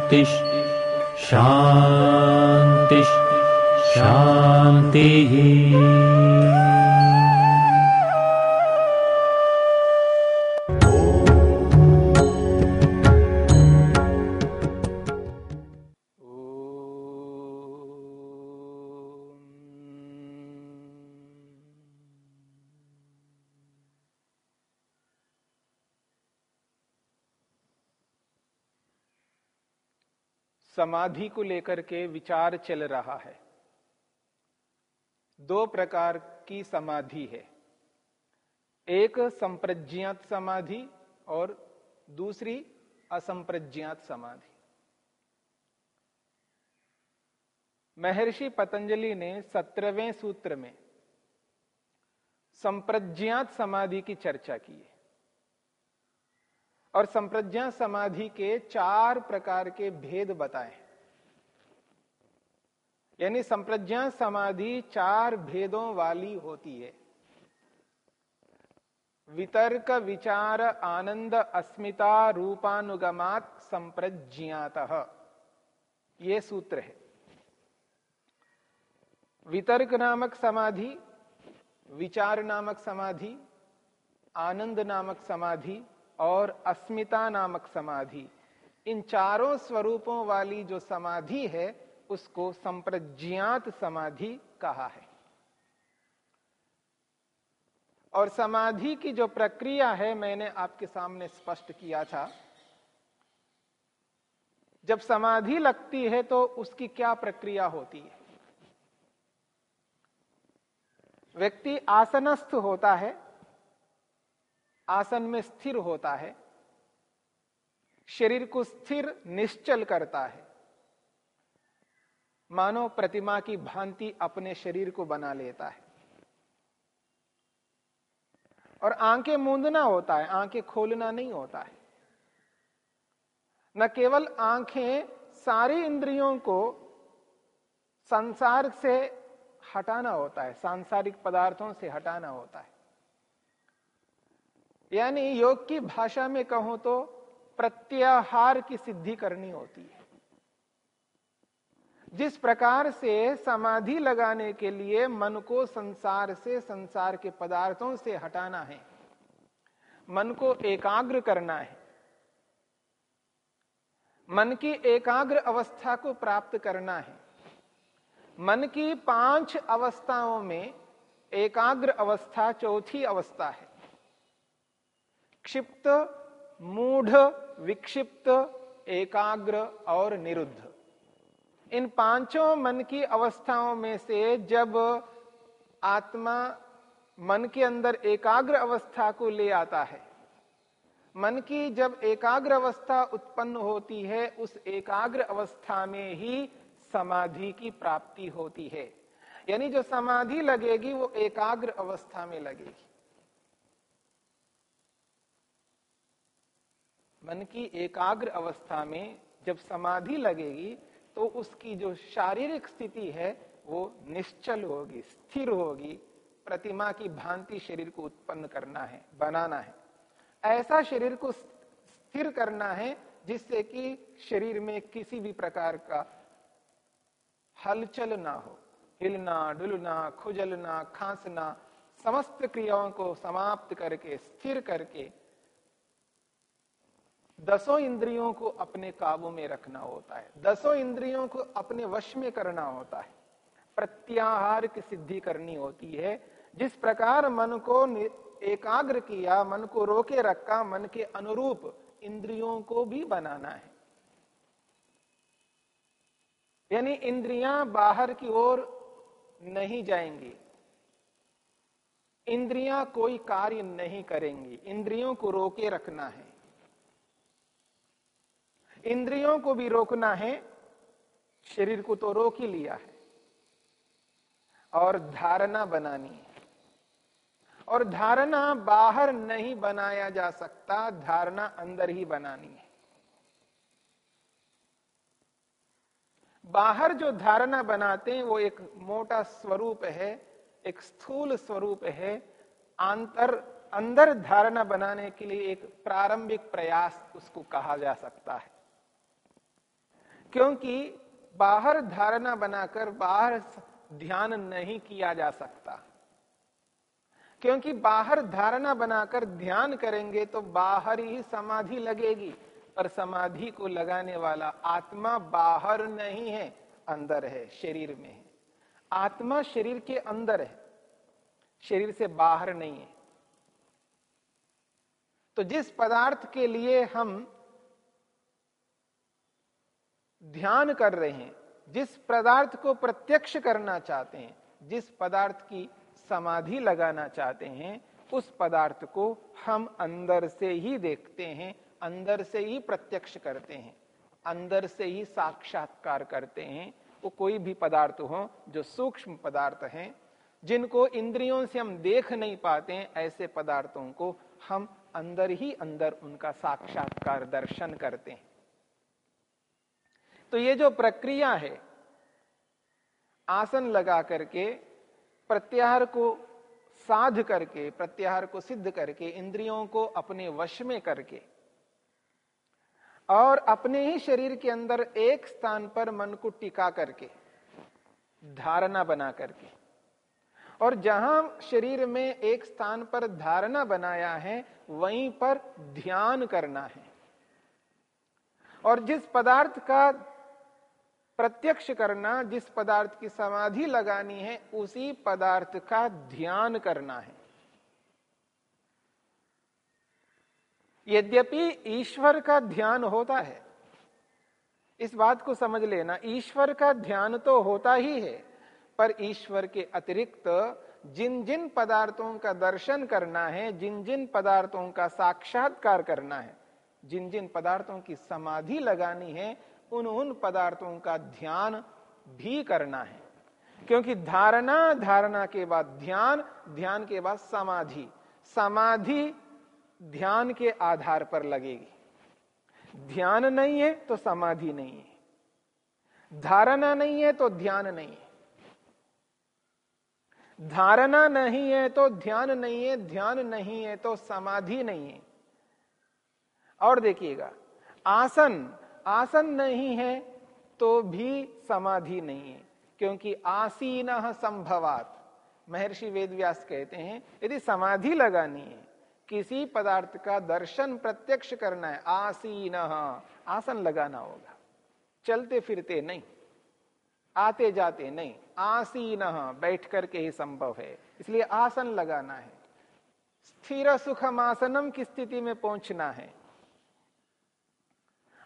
शान्तिः शांति। शान्तिः समाधि को लेकर के विचार चल रहा है। दो प्रकार की समाधि है। एक संप्रज्ञात समाधि और दूसरी असंप्रज्ञात समाधि। महर्षि पतंजलि ने सत्रहवें सूत्र में संप्रज्ञात समाधि की चर्चा की है। और संप्रज्ञा समाधि के चार प्रकार के भेद बताए। यानी संप्रज्ञा समाधि चार भेदों वाली होती है। वितर्क, विचार, आनंद, अस्मिता, रूपानुगमात, संप्रज्ञात। ये सूत्र है। वितर्क नामक समाधि, विचार नामक समाधि, आनंद नामक समाधि और अस्मिता नामक समाधि। इन चारों स्वरूपों वाली जो समाधि है, उसको संप्रज्ञात समाधि कहा है। और समाधि की जो प्रक्रिया है, मैंने आपके सामने स्पष्ट किया था। जब समाधि लगती है तो उसकी क्या प्रक्रिया होती है? व्यक्ति आसनस्थ होता है आसन में स्थिर होता है, शरीर को स्थिर निश्चल करता है। मानो प्रतिमा की भांति अपने शरीर को बना लेता है। और आँखें मूंदना होता है, आँखें खोलना नहीं होता है। न केवल आँखें, सारी इंद्रियों को संसार से हटाना होता है, सांसारिक पदार्थों से हटाना होता है। यानी योग की भाषा में कहूँ तो प्रत्याहार की सिद्धि करनी होती है। जिस प्रकार से समाधि लगाने के लिए मन को संसार से संसार के पदार्थों से हटाना है, मन को एकाग्र करना है, मन की एकाग्र अवस्था को प्राप्त करना है, मन की पाँच अवस्थाओं में एकाग्र अवस्था चौथी अवस्था है। क्षिप्त मूढ़, विक्षिप्त, एकाग्र और निरुद्ध। इन पाँचों मन की अवस्थाओं में से जब आत्मा मन के अंदर एकाग्र अवस्था को ले आता है, मन की जब एकाग्र अवस्था उत्पन्न होती है, उस एकाग्र अवस्था में ही समाधि की प्राप्ति होती है। यानी जो समाधि लगेगी, वो एकाग्र अवस्था में लगेगी। मन की एकाग्र अवस्था में जब समाधि लगेगी तो उसकी जो शारीरिक स्थिति है, वो निश्चल होगी, स्थिर होगी। प्रतिमा की भांति शरीर को उत्पन्न करना है, बनाना है। ऐसा शरीर को स्थिर करना है, जिससे कि शरीर में किसी भी प्रकार का हलचल ना हो। हिलना, डुलना, खुजलना, खांसना, समस्त क्रियाओं को समाप्त करके, स्थिर करके दसों इंद्रियों को अपने काबू में रखना होता है। दसों इंद्रियों को अपने वश में करना होता है। प्रत्याहार की सिद्धि करनी होती है। जिस प्रकार मन को एकाग्र किया, मन को रोके रखा, मन के अनुरूप इंद्रियों को भी बनाना है। यानी इंद्रियाँ बाहर की ओर नहीं जाएँगी। इंद्रियाँ कोई कार्य नहीं करेंगी। इंद्रियों को रोके रखना है। इंद्रियों को भी रोकना है, शरीर को तो रोक ही लिया है। और धारणा बनानी है। और धारणा बाहर नहीं बनाया जा सकता, धारणा अंदर ही बनानी है। बाहर जो धारणा बनाते हैं, वो एक मोटा स्वरूप है, एक स्थूल स्वरूप है। आंतर, अंदर धारणा बनाने के लिए एक प्रारंभिक प्रयास उसको कहा जा सकता है। क्योंकि बाहर धारणा बनाकर बाहर ध्यान नहीं किया जा सकता। क्योंकि बाहर धारणा बनाकर ध्यान करेंगे तो बाहर ही समाधि लगेगी, पर समाधि को लगाने वाला आत्मा बाहर नहीं है, अंदर है, शरीर में है। आत्मा शरीर के अंदर है, शरीर से बाहर नहीं है। तो जिस पदार्थ के लिए हम ध्यान कर रहे हैं, जिस पदार्थ को प्रत्यक्ष करना चाहते हैं, जिस पदार्थ की समाधि लगाना चाहते हैं, उस पदार्थ को हम अंदर से ही देखते हैं, अंदर से ही प्रत्यक्ष करते हैं, अंदर से ही साक्षात्कार करते हैं। वो कोई भी पदार्थ हो, जो सूक्ष्म पदार्थ हैं, जिनको इंद्रियों से हम देख नहीं पाते हैं, ऐसे पदार्थों को हम अंदर ही अंदर उनका साक्षात्कार दर्शन करते हैं। तो ये जो प्रक्रिया है, आसन लगा करके, प्रत्याहार को साध करके, प्रत्याहार को सिद्ध करके, इंद्रियों को अपने वश में करके, और अपने ही शरीर के अंदर एक स्थान पर मन को टिका करके, धारणा बना करके, और जहाँ शरीर में एक स्थान पर धारणा बनाया है, वहीं पर ध्यान करना है, और जिस पदार्थ का प्रत्यक्ष करना, जिस पदार्थ की समाधि लगानी है, उसी पदार्थ का ध्यान करना है। यद्यपि ईश्वर का ध्यान होता है, इस बात को समझ लेना, ईश्वर का ध्यान तो होता ही है, पर ईश्वर के अतिरिक्त जिन जिन पदार्थों का दर्शन करना है जिन जिन पदार्थों का साक्षात्कार करना है जिन जिन पदार्थों की समाधि लगानी है उन उन पदार्थों का ध्यान भी करना है। क्योंकि धारणा धारणा के बाद ध्यान ध्यान के बाद समाधि। समाधि ध्यान के आधार पर लगेगी। ध्यान नहीं है तो समाधि नहीं है। धारणा नहीं है तो ध्यान नहीं है। धारणा नहीं है तो ध्यान नहीं है, ध्यान नहीं है तो समाधि नहीं है। और देखिएगा, आसन आसन नहीं है तो भी समाधि नहीं है, क्योंकि आसीन संभवात। महर्षि वेदव्यास कहते हैं, यदि समाधि लगानी है, किसी पदार्थ का दर्शन प्रत्यक्ष करना है, आसीन, आसन लगाना होगा। चलते फिरते नहीं, आते जाते नहीं, आसीन बैठ करके ही संभव है, इसलिए आसन लगाना है। स्थिर सुखम आसनम की स्थिति में पहुँचना है।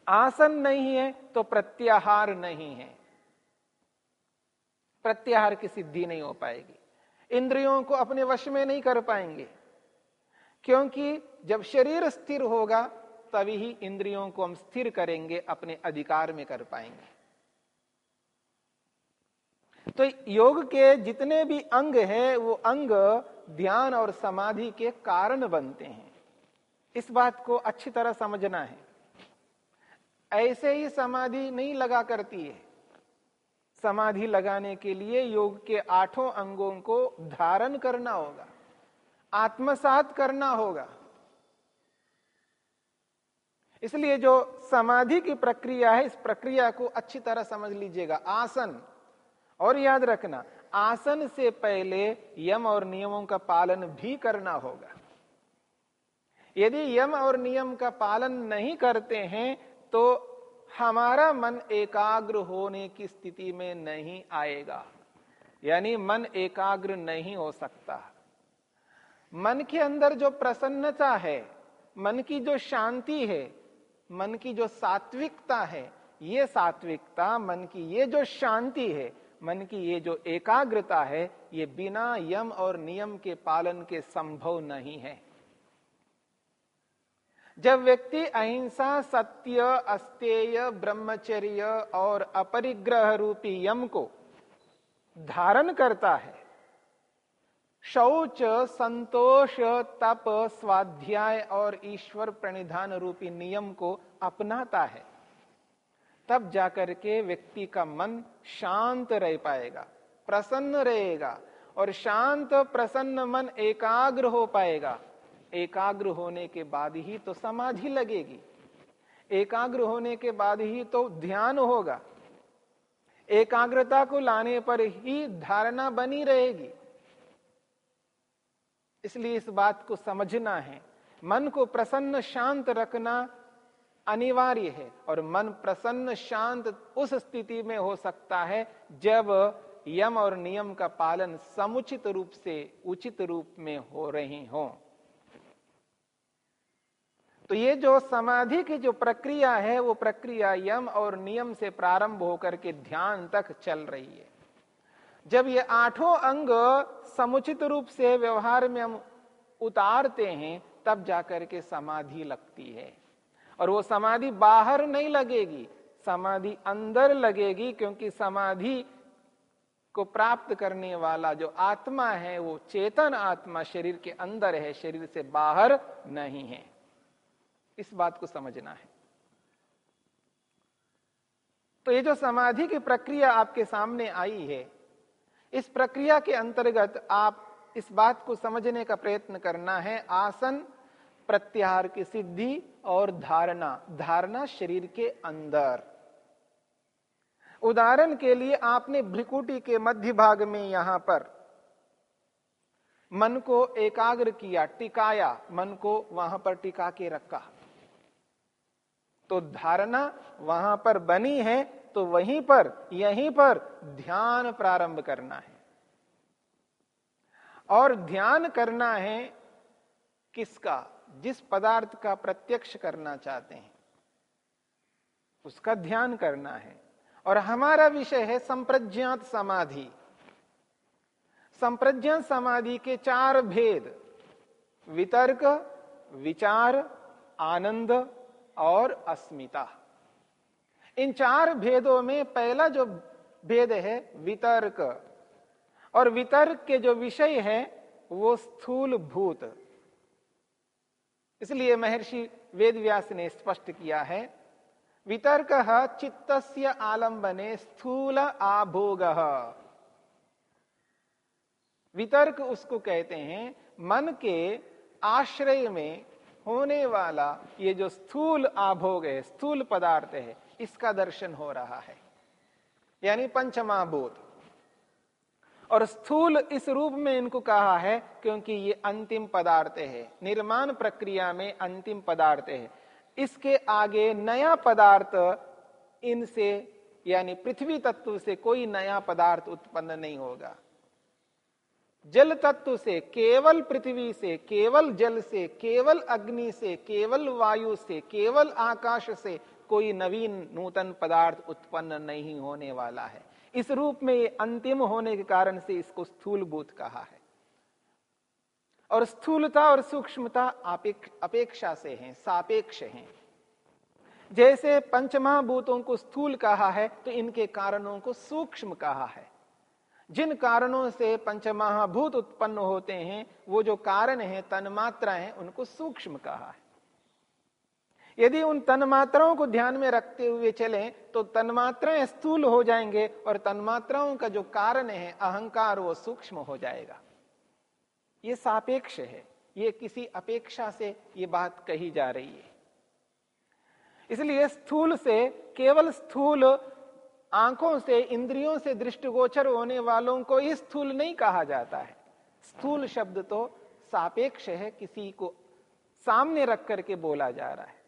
आसन नहीं है तो प्रत्याहार नहीं है। प्रत्याहार की सिद्धि नहीं हो पाएगी। इंद्रियों को अपने वश में नहीं कर पाएँगे। क्योंकि जब शरीर स्थिर होगा, तभी ही इंद्रियों को हम स्थिर करेंगे, अपने अधिकार में कर पाएँगे। तो योग के जितने भी अंग हैं, वो अंग ध्यान और समाधि के कारण बनते हैं। इस बात को अच्छी तरह समझना है। ऐसे ही समाधि नहीं लगा करती है। समाधि लगाने के लिए योग के आठों अंगों को धारण करना होगा, आत्मसात करना होगा। इसलिए जो समाधि की प्रक्रिया है, इस प्रक्रिया को अच्छी तरह समझ लीजिएगा। आसन, और याद रखना, आसन से पहले यम और नियमों का पालन भी करना होगा। यदि यम और नियम का पालन नहीं करते हैं तो हमारा मन एकाग्र होने की स्थिति में नहीं आएगा। यानी मन एकाग्र नहीं हो सकता। मन के अंदर जो प्रसन्नता है, मन की जो शांति है, मन की जो सात्विकता है, ये सात्विकता, मन की ये जो शांति है, मन की ये जो एकाग्रता है, ये बिना यम और नियम के पालन के संभव नहीं है। जब व्यक्ति अहिंसा, सत्य, अस्तेय, ब्रह्मचर्य और अपरिग्रह रूपी यम को धारण करता है, शौच, संतोष, तप, स्वाध्याय और ईश्वर प्रणिधान रूपी नियम को अपनाता है, तब जाकर के व्यक्ति का मन शांत रह पाएगा, प्रसन्न रहेगा और शांत, प्रसन्न मन एकाग्र हो पाएगा। एकाग्र होने के बाद ही तो समाधि लगेगी। एकाग्र होने के बाद ही तो ध्यान होगा। एकाग्रता को लाने पर ही धारणा बनी रहेगी। इसलिए इस बात को समझना है। मन को प्रसन्न शांत रखना अनिवार्य है और मन प्रसन्न शांत उस स्थिति में हो सकता है जब यम और नियम का पालन समुचित रूप से उचित रूप में हो रहे हों। तो ये जो समाधि की जो प्रक्रिया है, वो प्रक्रिया यम और नियम से प्रारंभ होकर के ध्यान तक चल रही है। जब ये आठों अंग समुचित रूप से व्यवहार में हम उतारते हैं, तब जाकर के समाधि लगती है। और वो समाधि बाहर नहीं लगेगी, समाधि अंदर लगेगी, क्योंकि समाधि को प्राप्त करने वाला जो आत्मा है, वो चेतन आत्मा शरीर के अंदर है, शरीर से बाहर नहीं है। इस बात को समझना है। तो ये जो समाधि की प्रक्रिया आपके सामने आई है, इस प्रक्रिया के अंतर्गत आप इस बात को समझने का प्रयत्न करना है, आसन, प्रत्याहार की सिद्धि और धारणा धारणा शरीर के अंदर। उदाहरण के लिए आपने भ्रिकुटी के मध्य भाग में यहाँ पर मन को एकाग्र किया, टिकाया, मन को वहाँ पर टिका के रखा। तो धारणा वहाँ पर बनी है तो वहीं पर, यहीं पर ध्यान प्रारंभ करना है। और ध्यान करना है किसका? जिस पदार्थ का प्रत्यक्ष करना चाहते हैं, उसका ध्यान करना है। और हमारा विषय है संप्रज्ञात समाधि। संप्रज्ञात समाधि के चार भेद, वितर्क, विचार, आनंद और अस्मिता। इन चार भेदों में पहला जो भेद है, वितर्क। और वितर्क के जो विषय है, वो स्थूल भूत इसलिए महर्षि वेदव्यास ने स्पष्ट किया है, वितर्क चित्त आलंबने स्थूल आभोग। वितर्क उसको कहते हैं, मन के आश्रय में होने वाला ये जो स्थूल आभोग है, स्थूल पदार्थ है, इसका दर्शन हो रहा है। यानी पंचमाभूत और स्थूल इस रूप में इनको कहा है क्योंकि ये अंतिम पदार्थ है। निर्माण प्रक्रिया में अंतिम पदार्थ है। इसके आगे नया पदार्थ इनसे, यानी पृथ्वी तत्व से कोई नया पदार्थ उत्पन्न नहीं होगा। जल तत्व से, केवल पृथ्वी से, केवल जल से, केवल अग्नि से, केवल वायु से, केवल आकाश से कोई नवीन नूतन पदार्थ उत्पन्न नहीं होने वाला है। इस रूप में ये अंतिम होने के कारण से इसको स्थूल भूत कहा है। और स्थूलता और सूक्ष्मता अपेक्षा से हैं, सापेक्ष हैं। जैसे पंचमहाभूतों को स्थूल कहा है तो इनके कारणों को सूक्ष्म कहा है। जिन कारणों से पंचमहाभूत उत्पन्न होते हैं, वो जो कारण है तन्मात्रा है उनको सूक्ष्म कहा है। यदि उन तन्मात्राओं को ध्यान में रखते हुए चलें तो तन्मात्राएँ स्थूल हो जाएँगे और तन्मात्राओं का जो कारण है, अहंकार, वो सूक्ष्म हो जाएगा। ये सापेक्ष है। ये किसी अपेक्षा से ये बात कही जा रही है। इसलिए स्थूल से केवल स्थूल आँखों से, इंद्रियों से दृष्टिगोचर होने वालों को ही स्थूल नहीं कहा जाता है। स्थूल शब्द तो सापेक्ष है, किसी को सामने रख करके बोला जा रहा है।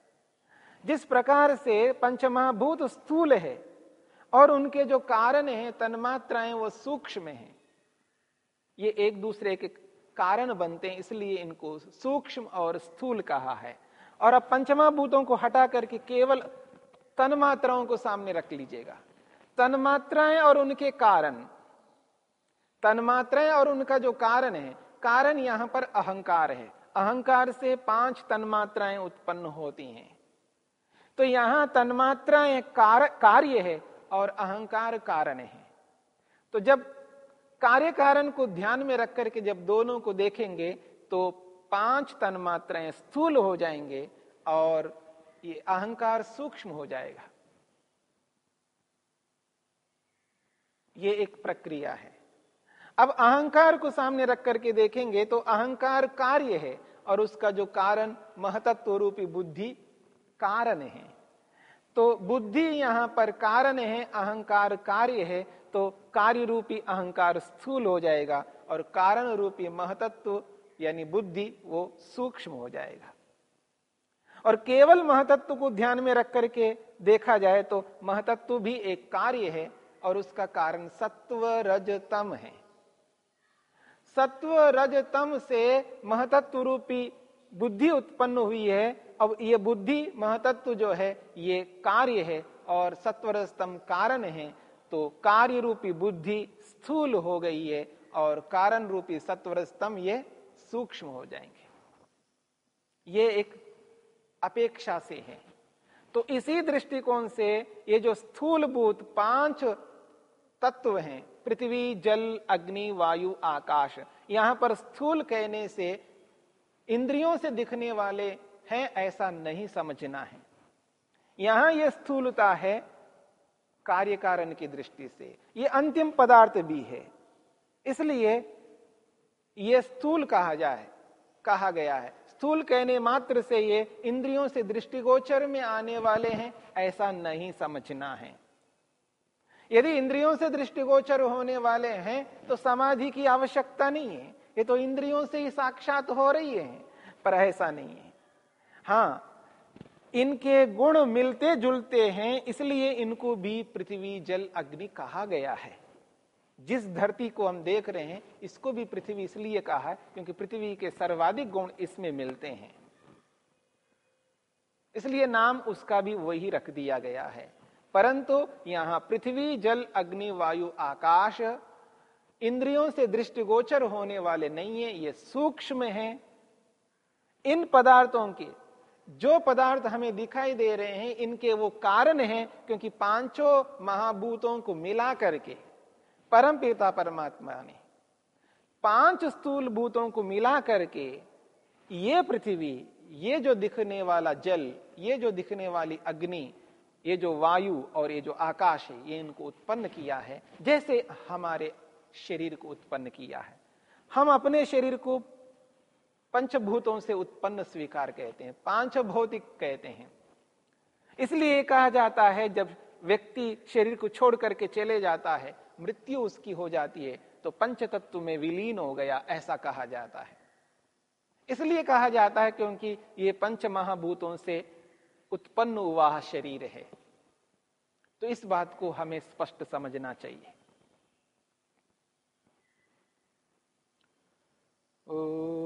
जिस प्रकार से पंचमहाभूत स्थूल है और उनके जो कारण हैं, तन्मात्राएँ, वो सूक्ष्म हैं। ये एक दूसरे के कारण बनते हैं, इसलिए इनको सूक्ष्म और स्थूल कहा है। और अब पंचमहाभूतों को हटा करके केवल तन्मात्राओं को सामने रख लीजिएगा। तन्मात्राएँ और उनके कारण। तन्मात्राएँ और उनका जो कारण है कारण यहाँ पर अहंकार है। अहंकार से पाँच तन्मात्राएँ उत्पन्न होती हैं। तो यहाँ तन्मात्राएँ कार, कार्य है और अहंकार कारण है। तो जब कार्य कारण को ध्यान में रख करके जब दोनों को देखेंगे तो पाँच तन्मात्राएँ स्थूल हो जाएँगे और ये अहंकार सूक्ष्म हो जाएगा। ये एक प्रक्रिया है। अब अहंकार को सामने रख करके देखेंगे तो अहंकार कार्य है और उसका जो कारण महतत्व रूपी बुद्धि कारण है। तो बुद्धि यहाँ पर कारण है, अहंकार कार्य है तो कार्य रूपी अहंकार स्थूल हो जाएगा और कारण रूपी महतत्व यानी बुद्धि वो सूक्ष्म हो जाएगा। और केवल महतत्व को ध्यान में रख करके देखा जाए तो महतत्व भी एक कार्य है और उसका कारण सत्व रजतम है। सत्व रजतम से महतत्व रूपी बुद्धि उत्पन्न हुई है। अब ये बुद्धि महतत्व जो है, ये कार्य है और सत्वरस्तम कारण है। तो कार्य रूपी बुद्धि स्थूल हो गई है और कारण रूपी सत्वरस्तम ये सूक्ष्म हो जाएँगे। ये एक अपेक्षा से है। तो इसी दृष्टिकोण से ये जो स्थूलभूत पाँच तत्व हैं। पृथ्वी, जल, अग्नि, वायु, आकाश। यहाँ पर स्थूल कहने से, इंद्रियों से दिखने वाले हैं ऐसा नहीं समझना है। यहाँ यह स्थूलता है कार्य कारण की दृष्टि से। यह अंतिम पदार्थ भी है। इसलिए यह स्थूल कहा जाए, कहा गया है। स्थूल कहने मात्र से ये इंद्रियों से दृष्टिगोचर में आने वाले हैं, ऐसा नहीं समझना है। यदि इंद्रियों से दृष्टिगोचर होने वाले हैं तो समाधि की आवश्यकता नहीं है। ये तो इंद्रियों से ही साक्षात हो रही है। पर ऐसा नहीं है। हाँ इनके गुण मिलते जुलते हैं, इसलिए इनको भी पृथ्वी जल अग्नि कहा गया है। जिस धरती को हम देख रहे हैं, इसको भी पृथ्वी इसलिए कहा है, क्योंकि पृथ्वी के सर्वाधिक गुण इसमें मिलते हैं। इसलिए नाम उसका भी वही रख दिया गया है। परंतु यहाँ पृथ्वी, जल, अग्नि, वायु, आकाश इंद्रियों से दृष्टिगोचर होने वाले नहीं है, ये सूक्ष्म है। इन पदार्थों के, जो पदार्थ हमें दिखाई दे रहे हैं, इनके वो कारण हैं, क्योंकि पाँचों महाभूतों को मिला करके परम पिता परमात्मा ने पाँच स्थूल भूतों को मिला करके ये पृथ्वी, ये जो दिखने वाला जल, ये जो दिखने वाली अग्नि ये जो वायु और ये जो आकाश है, ये इनको उत्पन्न किया है, जैसे हमारे शरीर को उत्पन्न किया है। हम अपने शरीर को पंचभूतों से उत्पन्न स्वीकार कहते हैं पाँच भौतिक कहते हैं। इसलिए कहा जाता है, जब व्यक्ति शरीर को छोड़ करके चले जाता है, मृत्यु उसकी हो जाती है तो पंच तत्व में विलीन हो गया, ऐसा कहा जाता है। इसलिए कहा जाता है, क्योंकि ये पंच महाभूतों से उत्पन्न हुआ शरीर है। तो इस बात को हमें स्पष्ट समझना चाहिए। ओ